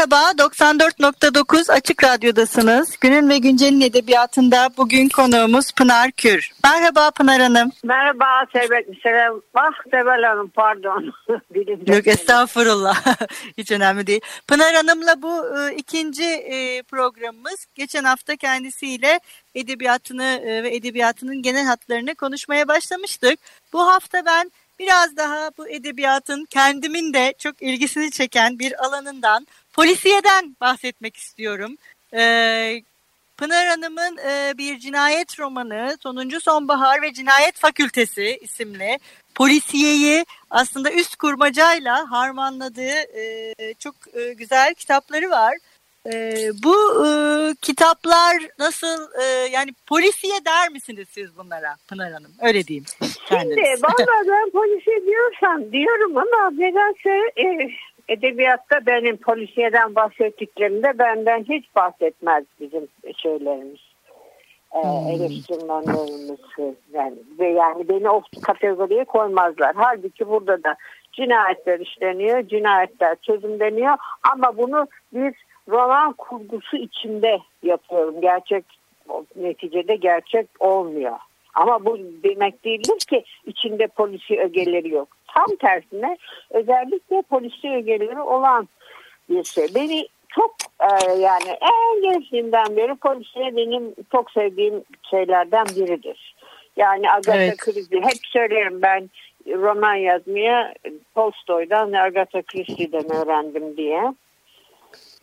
Merhaba, 94.9 Açık Radyo'dasınız. Günün ve Güncel'in edebiyatında bugün konuğumuz Pınar Kür. Merhaba Pınar Hanım. Merhaba Sebel, Selam. Ah Sebel Hanım pardon. Yok estağfurullah. Hiç önemli değil. Pınar Hanım'la bu e, ikinci e, programımız. Geçen hafta kendisiyle edebiyatını e, ve edebiyatının genel hatlarını konuşmaya başlamıştık. Bu hafta ben biraz daha bu edebiyatın kendimin de çok ilgisini çeken bir alanından Polisiyeden bahsetmek istiyorum. Ee, Pınar Hanım'ın e, bir cinayet romanı Sonuncu Sonbahar ve Cinayet Fakültesi isimli polisiyeyi aslında üst kurmacayla harmanladığı e, çok e, güzel kitapları var. E, bu e, kitaplar nasıl e, yani polisiye der misiniz siz bunlara Pınar Hanım? Öyle diyeyim. Şimdi valla ben polisiye diyorsam diyorum ama nedense e, edebiyatta benim polisiyeden bahsettiklerimde benden hiç bahsetmez bizim şeylerimiz. Ee, hmm. eleştirmenlerimiz yani, ve yani beni o kategoriye koymazlar. Halbuki burada da cinayetler işleniyor, cinayetler çözümleniyor ama bunu bir roman kurgusu içinde yapıyorum. Gerçek neticede gerçek olmuyor. Ama bu demek değildir ki içinde polisi ögeleri yok. Tam tersine özellikle polisi ögeleri olan bir şey. Beni çok e, yani en gençliğimden beri polisiye benim çok sevdiğim şeylerden biridir. Yani Agatha evet. Christie hep söylerim ben roman yazmaya Tolstoy'dan Agatha Christie'den öğrendim diye.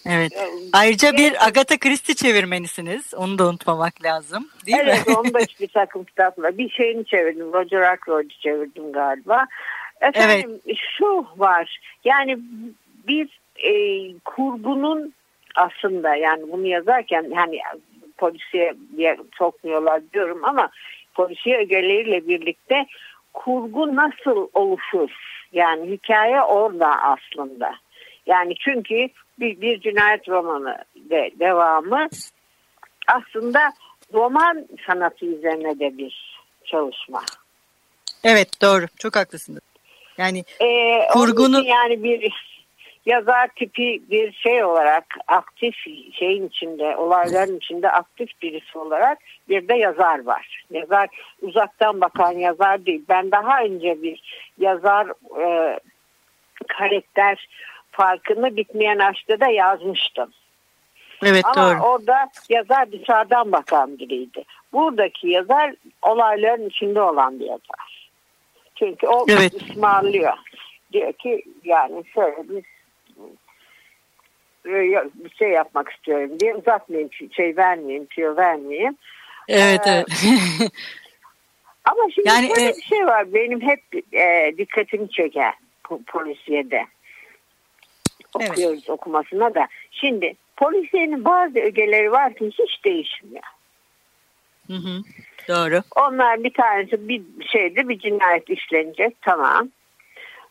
Evet. Ayrıca bir Agatha Christie çevirmenisiniz. Onu da unutmamak lazım. Değil evet, mi? onu da bir takım kitapla. Bir şeyini çevirdim. Roger Ackroyd'u çevirdim galiba. Efendim evet. şu var. Yani bir e, kurgunun aslında yani bunu yazarken hani polisiye sokmuyorlar diyorum ama polisiye ögeleriyle birlikte kurgu nasıl oluşur? Yani hikaye orada aslında. Yani çünkü bir, bir cinayet romanı ve devamı aslında roman sanatı üzerine de bir çalışma. Evet doğru çok haklısınız. Yani ee, kurgunu yani bir yazar tipi bir şey olarak aktif şeyin içinde olayların içinde aktif birisi olarak bir de yazar var. Yazar uzaktan bakan yazar değil. Ben daha önce bir yazar e, karakter farkını bitmeyen aşkta da yazmıştım. Evet Ama doğru. orada yazar dışarıdan bakan biriydi. Buradaki yazar olayların içinde olan bir yazar. Çünkü o evet. ısmarlıyor. Diyor ki yani şöyle bir bir şey yapmak istiyorum diye uzatmayayım şey vermeyeyim tüyo vermeyeyim. Evet ee, evet. ama şimdi yani, şöyle e... bir şey var benim hep e, dikkatimi çeken polisiyede okuyoruz evet. okumasına da. Şimdi polisiyenin bazı ögeleri var ki hiç değişmiyor. Hı hı. Doğru. Onlar bir tanesi bir şeyde bir cinayet işlenecek tamam.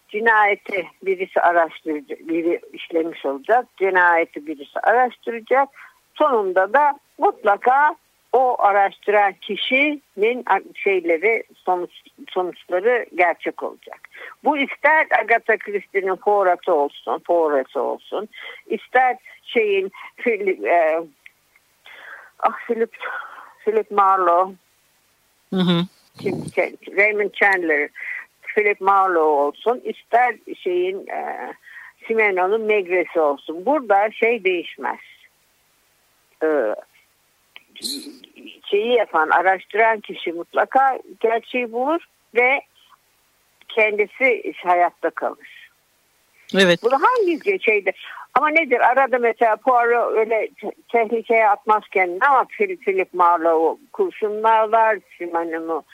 Cinayeti birisi araştıracak, biri işlemiş olacak. Cinayeti birisi araştıracak. Sonunda da mutlaka o araştıran kişinin şeyleri sonuç, sonuçları gerçek olacak. Bu ister Agatha Christie'nin Poirot'u olsun, Poirot'u olsun, ister şeyin Philip, e, ah Philip, Philip Marlowe, hı hı. Raymond Chandler, Philip Marlowe olsun, ister şeyin e, Simeno'nun Megresi olsun. Burada şey değişmez. Ee, şeyi yapan, araştıran kişi mutlaka gerçeği bulur ve kendisi hayatta kalır. Evet. Bu hangi şeydi? Ama nedir? Arada mesela Poirot öyle tehlikeye atmaz kendini ama Philip Marlowe kurşunlarlar Simon'u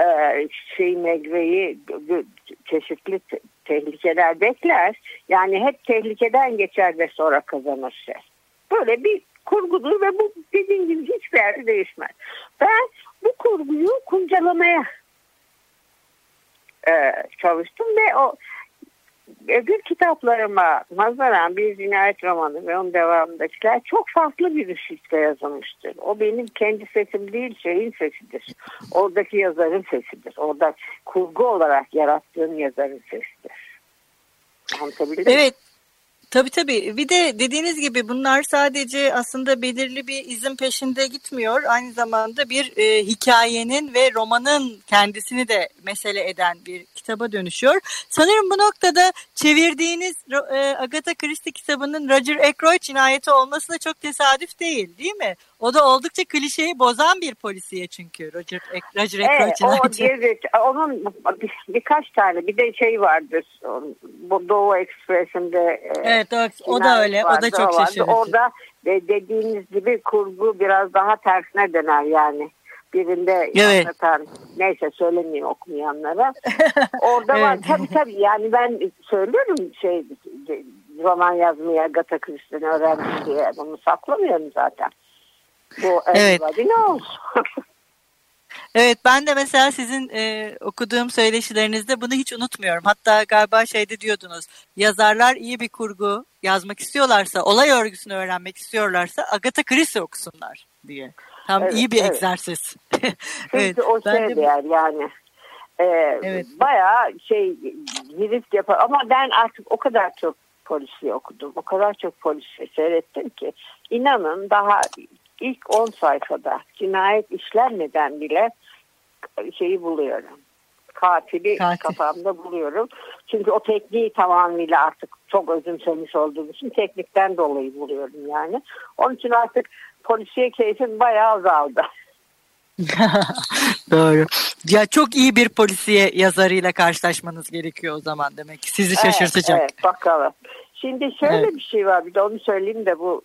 e, şey Megre'yi çeşitli tehlikeler bekler. Yani hep tehlikeden geçer ve sonra kazanır şey. Böyle bir kurgudur ve bu dediğim gibi hiçbir yerde değişmez. Ben bu kurguyu kuncalamaya e, çalıştım ve o öbür kitaplarıma nazaran bir cinayet romanı ve onun devamındakiler çok farklı bir ışıkta yazılmıştır. O benim kendi sesim değil şeyin sesidir. Oradaki yazarın sesidir. Orada kurgu olarak yarattığım yazarın sesidir. Anlatabildim Evet. Tabii tabii. Bir de dediğiniz gibi bunlar sadece aslında belirli bir izin peşinde gitmiyor. Aynı zamanda bir e, hikayenin ve romanın kendisini de mesele eden bir kitaba dönüşüyor. Sanırım bu noktada çevirdiğiniz e, Agatha Christie kitabının Roger Ackroyd cinayeti olması da çok tesadüf değil değil mi? O da oldukça klişeyi bozan bir polisiye çünkü Roger, Roger Ackroyd evet, cinayeti. Evet, onun bir, birkaç tane bir de şey vardır. Bu Doğu Ekspresi'nde e, Evet o, o da öyle. O da çok şaşırtıcı. Orada de, dediğiniz gibi kurgu biraz daha tersine döner yani birinde evet. anlatan neyse söylemeyeyim okumayanlara. Orada evet. var tabii tabii yani ben söylüyorum şey roman yazmaya Agatha Christie'ni öğrendim diye bunu saklamıyorum zaten. Bu evet. ne olsun. Evet ben de mesela sizin e, okuduğum söyleşilerinizde bunu hiç unutmuyorum. Hatta galiba şeyde diyordunuz yazarlar iyi bir kurgu yazmak istiyorlarsa olay örgüsünü öğrenmek istiyorlarsa Agatha Christie okusunlar diye. Tam evet, iyi bir evet. egzersiz. evet, o şey de... değer yani. Ee, evet. Bayağı şey risk yapar ama ben artık o kadar çok polisi okudum. O kadar çok polisi seyrettim ki inanın daha ilk 10 sayfada cinayet işlenmeden bile şeyi buluyorum. Katili Katil. kafamda buluyorum. Çünkü o tekniği tamamıyla artık çok özümsemiş olduğum için teknikten dolayı buluyorum yani. Onun için artık polisiye keyfim bayağı azaldı. Doğru. Ya çok iyi bir polisiye yazarıyla karşılaşmanız gerekiyor o zaman demek. Sizi şaşırtacak. Evet, evet bakalım. Şimdi şöyle evet. bir şey var bir de onu söyleyeyim de bu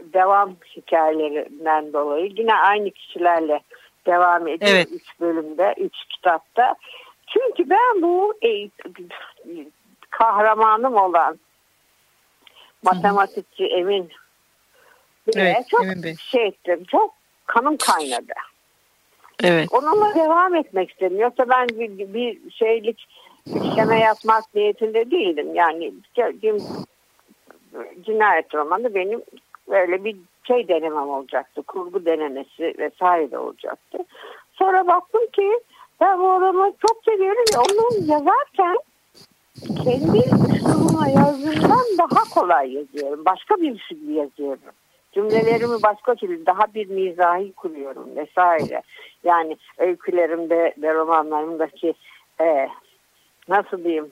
devam hikayelerinden dolayı yine aynı kişilerle devam ediyor evet. üç bölümde, üç kitapta. Çünkü ben bu e, kahramanım olan matematikçi. Emin evet, çok Emin şey ettim, çok kanım kaynadı. Evet. Onunla devam etmek istedim. Yoksa ben bir, bir şeylik işleme yapmak niyetinde değilim. Yani cinayet romanı benim böyle bir şey denemem olacaktı. Kurgu denemesi vesaire de olacaktı. Sonra baktım ki ben bu adamı çok seviyorum ve onu yazarken kendi üslubuma yazdığımdan daha kolay yazıyorum. Başka bir şey yazıyorum. Cümlelerimi başka türlü daha bir mizahi kuruyorum vesaire. Yani öykülerimde ve romanlarımdaki e, nasıl diyeyim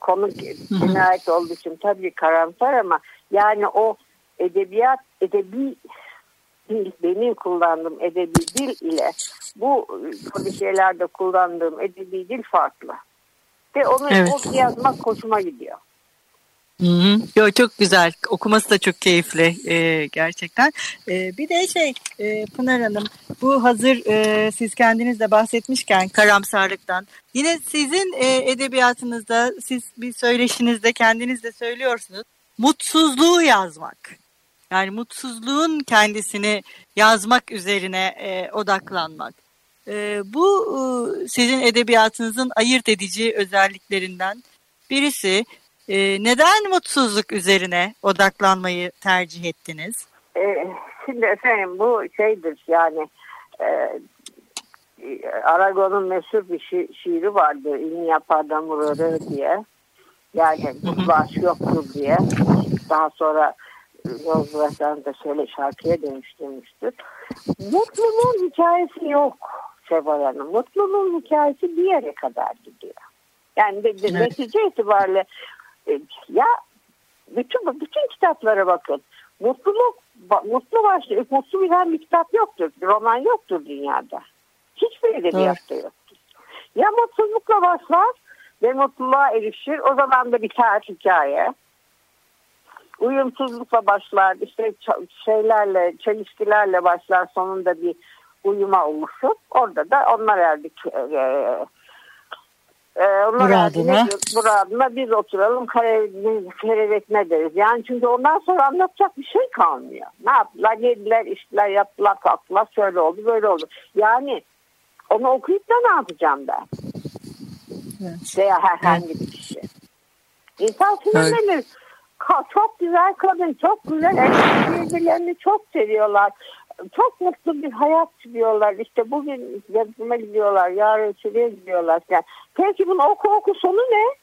konu cinayet olduğu için tabii karamsar ama yani o edebiyat, edebi dil, benim kullandığım edebi dil ile bu polisiyetlerde kullandığım edebi dil farklı. Ve onu evet. yazmak hoşuma gidiyor. Hı hı. Yo, çok güzel. Okuması da çok keyifli e, gerçekten. E, bir de şey e, Pınar Hanım bu hazır e, siz kendiniz de bahsetmişken karamsarlıktan yine sizin e, edebiyatınızda siz bir söyleşinizde kendiniz de söylüyorsunuz mutsuzluğu yazmak. Yani mutsuzluğun kendisini yazmak üzerine e, odaklanmak. E, bu e, sizin edebiyatınızın ayırt edici özelliklerinden birisi. E, neden mutsuzluk üzerine odaklanmayı tercih ettiniz? E, şimdi efendim bu şeydir yani e, Aragon'un meşhur bir şi şiiri vardı. İlmi yapar da murarı diye. Yani bu aşk yoktur diye. Daha sonra Yozlaşan da şöyle şarkıya dönüştürmüştür. Mutluluğun hikayesi yok Seval Hanım. Mutluluğun hikayesi bir yere kadar gidiyor. Yani de, de, evet. netice itibariyle e, ya bütün bütün kitaplara bakın. Mutluluk mutlu başlı mutlu bilen bir kitap yoktur. Bir roman yoktur dünyada. Hiçbir edebiyatta evet. yoktur. Ya mutsuzlukla başlar ve mutluluğa erişir. O zaman da biter hikaye. Uyumsuzlukla başlar, işte şeylerle, çelişkilerle başlar sonunda bir uyuma oluşur. Orada da onlar erdik. E, e, onlar Muradına. Muradına biz oturalım kerevetme deriz. Yani çünkü ondan sonra anlatacak bir şey kalmıyor. Ne yaptılar? Yediler, içtiler, yaptılar, kalktılar. Şöyle oldu, böyle oldu. Yani onu okuyup da ne yapacağım ben? Evet. Veya herhangi bir kişi. İnsan sinirlenir. Evet. Çok güzel kadın, çok güzel erkek birbirlerini çok seviyorlar. Çok mutlu bir hayat sürüyorlar. İşte bugün yardıma gidiyorlar, yarın şuraya gidiyorlar. Yani, peki bunun oku oku sonu ne?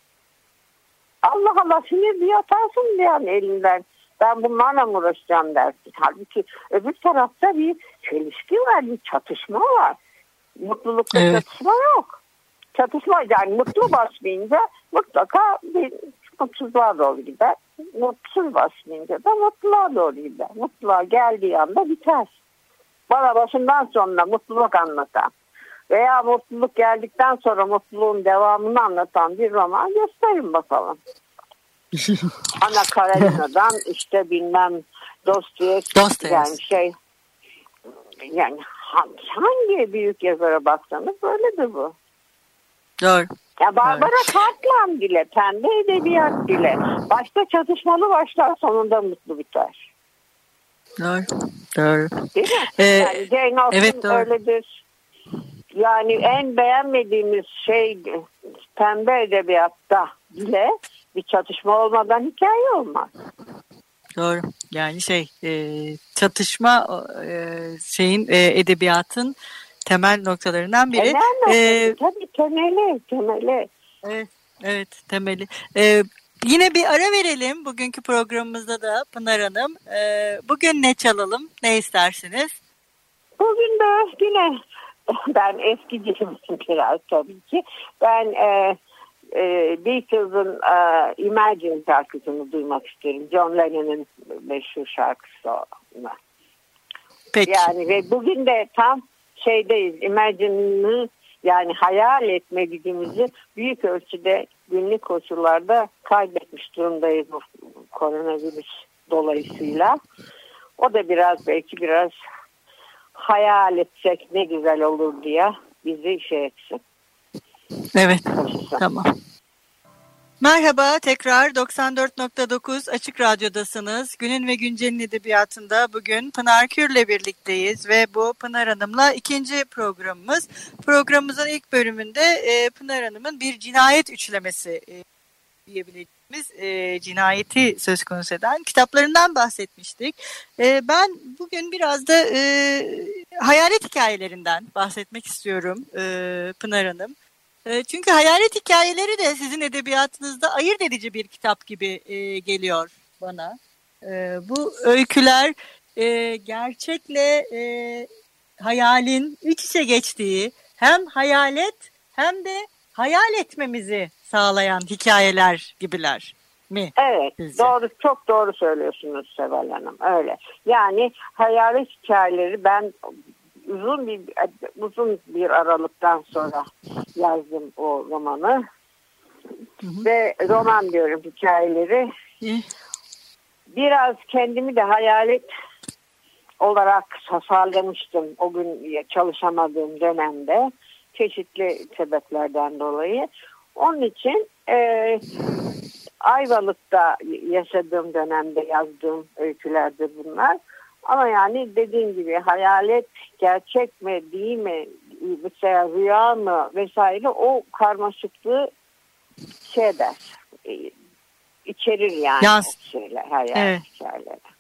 Allah Allah sinir bir atarsın yani elinden. Ben bunlarla mı uğraşacağım dersin. Halbuki öbür tarafta bir çelişki var, bir çatışma var. Mutlulukta evet. çatışma yok. Çatışma yani mutlu başlayınca mutlaka bir mutsuzluğa doğru gider. Mutsuz başlayınca da mutluluğa doğru gider. Mutluluğa geldiği anda biter. Bana başından sonuna mutluluk anlatan veya mutluluk geldikten sonra mutluluğun devamını anlatan bir roman gösterin bakalım. Ana Karenina'dan işte bilmem Dostoyevski yani şey yani hangi büyük yazara baksanız böyledir bu. Doğru. Ya Barbara evet. Cartland bile, pembe edebiyat bile. Başta çatışmalı başlar, sonunda mutlu biter. Doğru. Doğru. Değil mi? Ee, yani Jane Austen evet, doğru. öyledir. Yani en beğenmediğimiz şey pembe edebiyatta bile bir çatışma olmadan hikaye olmaz. Doğru. Yani şey e, çatışma e, şeyin e, edebiyatın temel noktalarından biri. Temel noktası, ee, tabii temeli, temeli. Evet, evet temeli. Ee, yine bir ara verelim bugünkü programımızda da Pınar Hanım. Ee, bugün ne çalalım, ne istersiniz? Bugün de yine ben eski dilimsin biraz tabii ki. Ben e, e, Beatles'ın e, Imagine şarkısını duymak isterim. John Lennon'ın meşhur şarkısı. Peki. Yani ve bugün de tam şeydeyiz. Imagine'ı yani hayal etme gücümüzü büyük ölçüde günlük koşullarda kaybetmiş durumdayız bu koronavirüs dolayısıyla. O da biraz belki biraz hayal etsek ne güzel olur diye bizi şey etsin. Evet. Tamam. Merhaba tekrar 94.9 Açık Radyo'dasınız. Günün ve Güncel'in edebiyatında bugün Pınar Kür'le birlikteyiz ve bu Pınar Hanım'la ikinci programımız. Programımızın ilk bölümünde e, Pınar Hanım'ın bir cinayet üçlemesi e, diyebileceğimiz e, cinayeti söz konusu eden kitaplarından bahsetmiştik. E, ben bugün biraz da e, hayalet hikayelerinden bahsetmek istiyorum e, Pınar Hanım. Ee, çünkü hayalet hikayeleri de sizin edebiyatınızda ayırt edici bir kitap gibi e, geliyor bana. Ee, bu öyküler e, gerçekle e, hayalin iç içe geçtiği hem hayalet hem de hayal etmemizi sağlayan hikayeler gibiler mi? Evet sizce? doğru çok doğru söylüyorsunuz Seval Hanım öyle. Yani hayalet hikayeleri ben uzun bir uzun bir aralıktan sonra yazdım o romanı. Hı hı. Ve roman diyorum hikayeleri. Hı. Biraz kendimi de hayalet olarak tasarlamıştım o gün çalışamadığım dönemde çeşitli sebeplerden dolayı. Onun için e, Ayvalık'ta yaşadığım dönemde yazdığım öykülerdir bunlar. Ama yani dediğim gibi hayalet gerçek mi değil mi mesela rüya mı vesaire o karmaşıklığı şey eder e, içerir yani Yaz. şeyler hayalet evet. hikayeleri.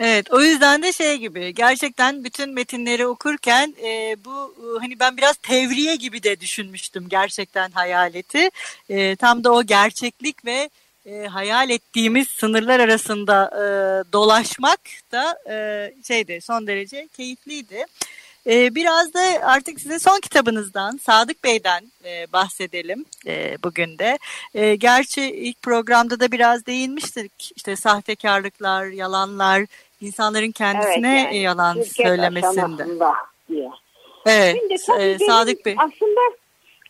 Evet o yüzden de şey gibi gerçekten bütün metinleri okurken e, bu e, hani ben biraz tevriye gibi de düşünmüştüm gerçekten hayaleti. E, tam da o gerçeklik ve e, hayal ettiğimiz sınırlar arasında e, dolaşmak da e, şeydi son derece keyifliydi. E, biraz da artık sizin son kitabınızdan Sadık Bey'den e, bahsedelim e, bugün de. E, gerçi ilk programda da biraz değinmiştik işte sahtekarlıklar, yalanlar, insanların kendisine evet, yani, yalan söylemesinde. Diye. Evet, e, Sadık Bey. Aslında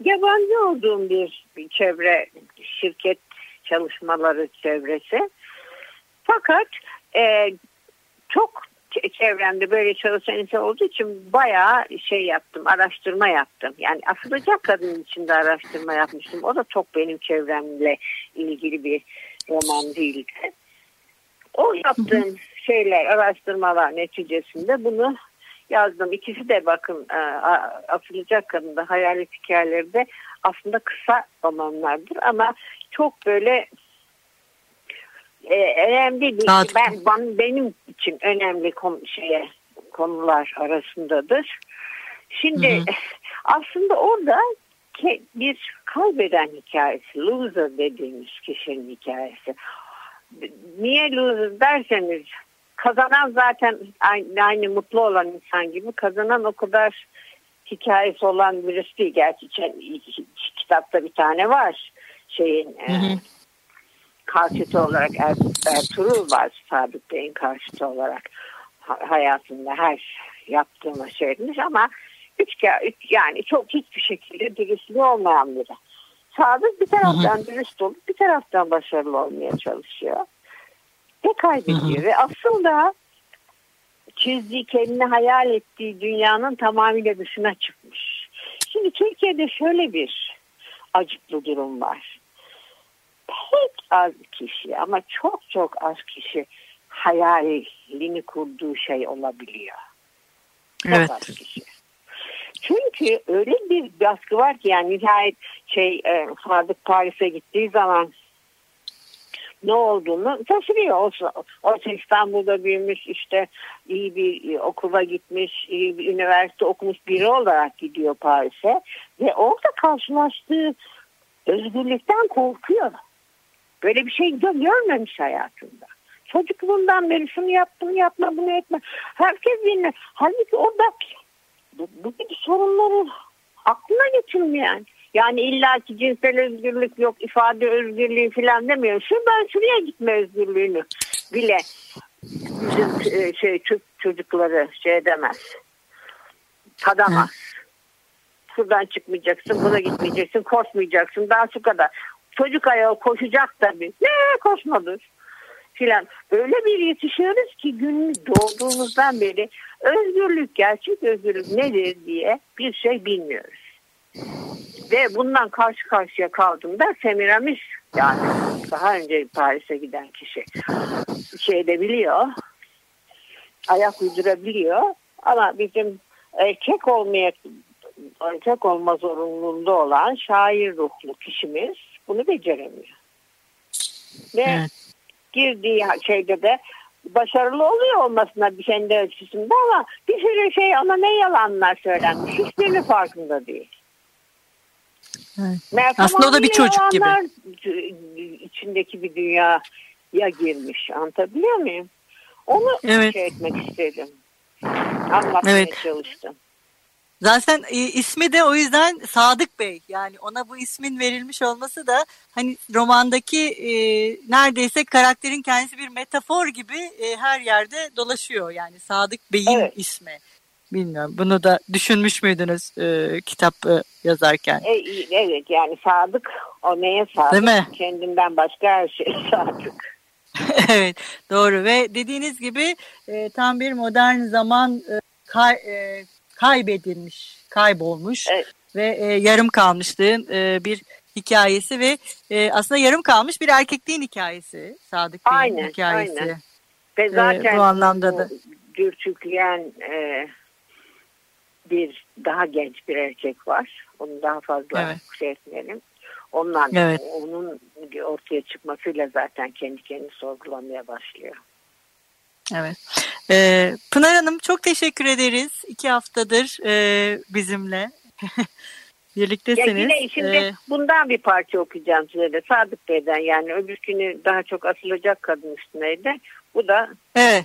yabancı olduğum bir, bir çevre şirket çalışmaları çevresi. Fakat e, çok çevremde böyle çalışan insan olduğu için bayağı şey yaptım, araştırma yaptım. Yani asılacak kadın için de araştırma yapmıştım. O da çok benim çevremle ilgili bir roman değildi. O yaptığım şeyler, araştırmalar neticesinde bunu yazdım. İkisi de bakın e, asılacak kadında hayalet hikayeleri de aslında kısa romanlardır ama çok böyle e, önemli bir ben, ben benim için önemli konu, şeye konular arasındadır. Şimdi hı hı. aslında orada bir kaybeden hikayesi, loser dediğimiz kişinin hikayesi. Niye loser derseniz kazanan zaten aynı, aynı mutlu olan insan gibi kazanan o kadar hikayesi olan birisi değil. Gerçi kitapta bir tane var şeyin hı hı. E, karşıtı olarak er, Ertuğrul var Sadık Bey'in karşıtı olarak hayatında her yaptığını söylemiş ama üç, üç yani çok hiçbir şekilde dürüstlüğü olmayan biri. Sadık bir taraftan hı hı. dürüst olup bir taraftan başarılı olmaya çalışıyor. Ve kaybediyor. Hı hı. Ve aslında çizdiği kendini hayal ettiği dünyanın tamamıyla dışına çıkmış. Şimdi Türkiye'de şöyle bir acıklı durum var pek az kişi ama çok çok az kişi hayalini kurduğu şey olabiliyor. Çok evet. az kişi. Çünkü öyle bir baskı var ki yani nihayet şey e, Sadık Paris'e gittiği zaman ne olduğunu şaşırıyor. Olsa, oysa İstanbul'da büyümüş işte iyi bir okula gitmiş, iyi bir üniversite okumuş biri olarak gidiyor Paris'e ve orada karşılaştığı özgürlükten korkuyor. Böyle bir şey görmemiş hayatında. Çocukluğundan beri şunu yaptım yapma bunu etme. Herkes dinle. Halbuki orada bu, bu gibi sorunları aklına getirmeyen. Yani illaki cinsel özgürlük yok, ifade özgürlüğü falan demiyor. Şuradan şuraya gitme özgürlüğünü bile bizim e, şey çocukları şey demez. Tadamaz. Şuradan çıkmayacaksın, buna gitmeyeceksin, koşmayacaksın. Daha şu kadar çocuk ayağı koşacak tabii. Ne koşmadır filan. Öyle bir yetişiyoruz ki gün doğduğumuzdan beri özgürlük, gerçek özgürlük nedir diye bir şey bilmiyoruz. Ve bundan karşı karşıya kaldığımda Semiramis yani daha önce Paris'e giden kişi şey de biliyor ayak uydurabiliyor ama bizim erkek olmaya erkek olma zorunluluğunda olan şair ruhlu kişimiz bunu beceremiyor. Ve evet. girdiği şeyde de başarılı oluyor olmasına bir kendi ölçüsünde ama bir sürü şey ona ne yalanlar söylenmiş. Hiçbirinin farkında değil. Evet. Aslında o da bir çocuk gibi. içindeki bir dünyaya girmiş. Anlatabiliyor muyum? Onu evet. şey etmek istedim. Anlatmaya evet. çalıştım. Zaten e, ismi de o yüzden Sadık Bey. Yani ona bu ismin verilmiş olması da hani romandaki e, neredeyse karakterin kendisi bir metafor gibi e, her yerde dolaşıyor. Yani Sadık Bey'in evet. ismi. Bilmiyorum. Bunu da düşünmüş müydünüz e, kitap e, yazarken? E, evet yani Sadık o neye Sadık? Değil mi? Kendinden başka her şey Sadık. evet doğru ve dediğiniz gibi e, tam bir modern zaman e, kay, e, kaybedilmiş, kaybolmuş evet. ve e, yarım kalmışlığın e, bir hikayesi ve e, aslında yarım kalmış bir erkekliğin hikayesi. Sadık Bey'in aynen, hikayesi. Aynen. Ve zaten e, bu anlamda da dürtükleyen e, bir daha genç bir erkek var. Onu daha fazla evet. şey etmeyelim. Ondan evet. onun ortaya çıkmasıyla zaten kendi kendini sorgulamaya başlıyor. Evet. Ee, Pınar Hanım çok teşekkür ederiz. İki haftadır e, bizimle birliktesiniz. Ya yine şimdi ee, bundan bir parça okuyacağım size de. Sadık Bey'den yani öbür günü daha çok asılacak kadın üstüneydi. Bu da Evet.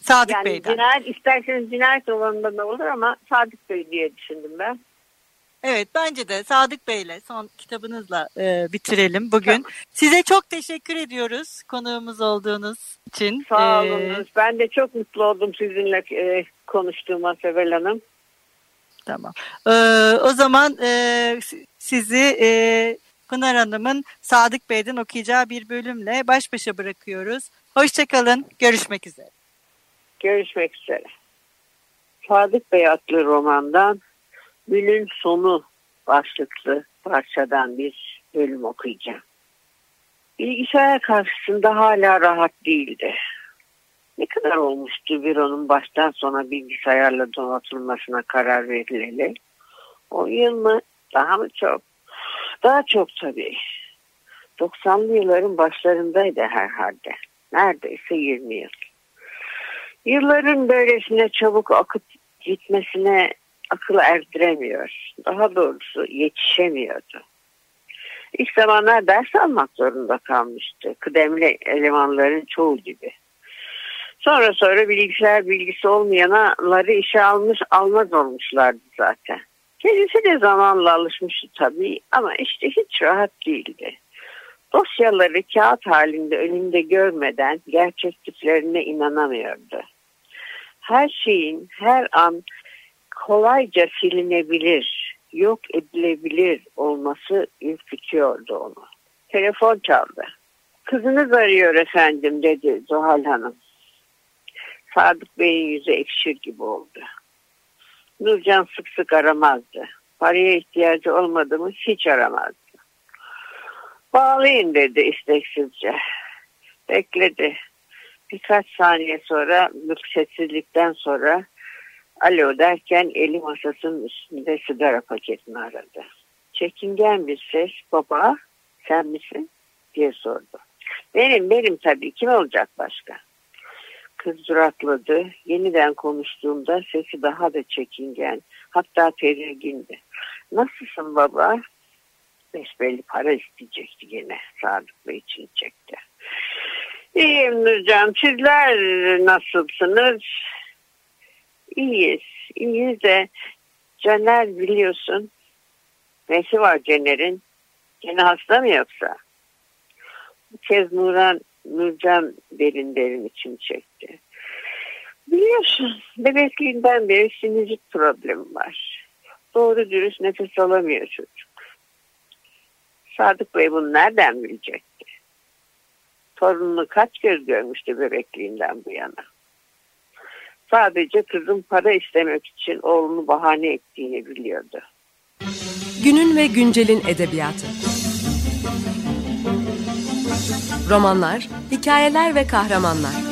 Sadık yani Bey'den. Cinayet, isterseniz cinayet olanında da olur ama Sadık Bey diye düşündüm ben. Evet bence de Sadık Bey'le son kitabınızla e, bitirelim bugün. Çok. Size çok teşekkür ediyoruz konuğumuz olduğunuz için. Sağ olun. Ee, ben de çok mutlu oldum sizinle e, konuştuğuma Sevel Hanım. Tamam. Ee, o zaman e, sizi e, Pınar Hanım'ın Sadık Bey'den okuyacağı bir bölümle baş başa bırakıyoruz. Hoşçakalın. Görüşmek üzere. Görüşmek üzere. Sadık Bey adlı romandan Günün Sonu başlıklı parçadan bir bölüm okuyacağım. Bilgisayar karşısında hala rahat değildi. Ne kadar olmuştu bir onun baştan sona bilgisayarla donatılmasına karar verileli? 10 yıl mı? Daha mı çok? Daha çok tabii. 90'lı yılların başlarındaydı herhalde. Neredeyse 20 yıl. Yılların böylesine çabuk akıp gitmesine akıl erdiremiyor. Daha doğrusu yetişemiyordu. İlk zamanlar ders almak zorunda kalmıştı. Kıdemli elemanların çoğu gibi. Sonra sonra bilgisayar bilgisi olmayanları işe almış almaz olmuşlardı zaten. Kendisi de zamanla alışmıştı tabii ama işte hiç rahat değildi. Dosyaları kağıt halinde önünde görmeden gerçekliklerine inanamıyordu. Her şeyin her an kolayca silinebilir, yok edilebilir olması ürkütüyordu onu. Telefon çaldı. Kızınız arıyor efendim dedi Zuhal Hanım. Sadık Bey'in yüzü ekşir gibi oldu. Nurcan sık sık aramazdı. Paraya ihtiyacı olmadı mı hiç aramazdı. Bağlayın dedi isteksizce. Bekledi. Birkaç saniye sonra sessizlikten sonra alo derken eli masasının üstünde sigara paketini aradı. Çekingen bir ses baba sen misin diye sordu. Benim benim tabii kim olacak başka? Kız durakladı. Yeniden konuştuğumda sesi daha da çekingen. Hatta tedirgindi. Nasılsın baba? Besbelli para isteyecekti gene. Sadık Bey için çekti. İyiyim Nurcan. Sizler nasılsınız? İyiyiz. İyiyiz de Caner biliyorsun. Nesi var Caner'in? Gene hasta mı yoksa? Bu kez Nuran Nurcan derin derin için çekti. Biliyorsun bebekliğinden beri sinüzit problemi var. Doğru dürüst nefes alamıyor çocuk. Sadık Bey bunu nereden bilecekti? Torununu kaç kez görmüştü bebekliğinden bu yana. Sadece kızım para istemek için oğlunu bahane ettiğini biliyordu. Günün ve güncelin edebiyatı. Romanlar, hikayeler ve kahramanlar.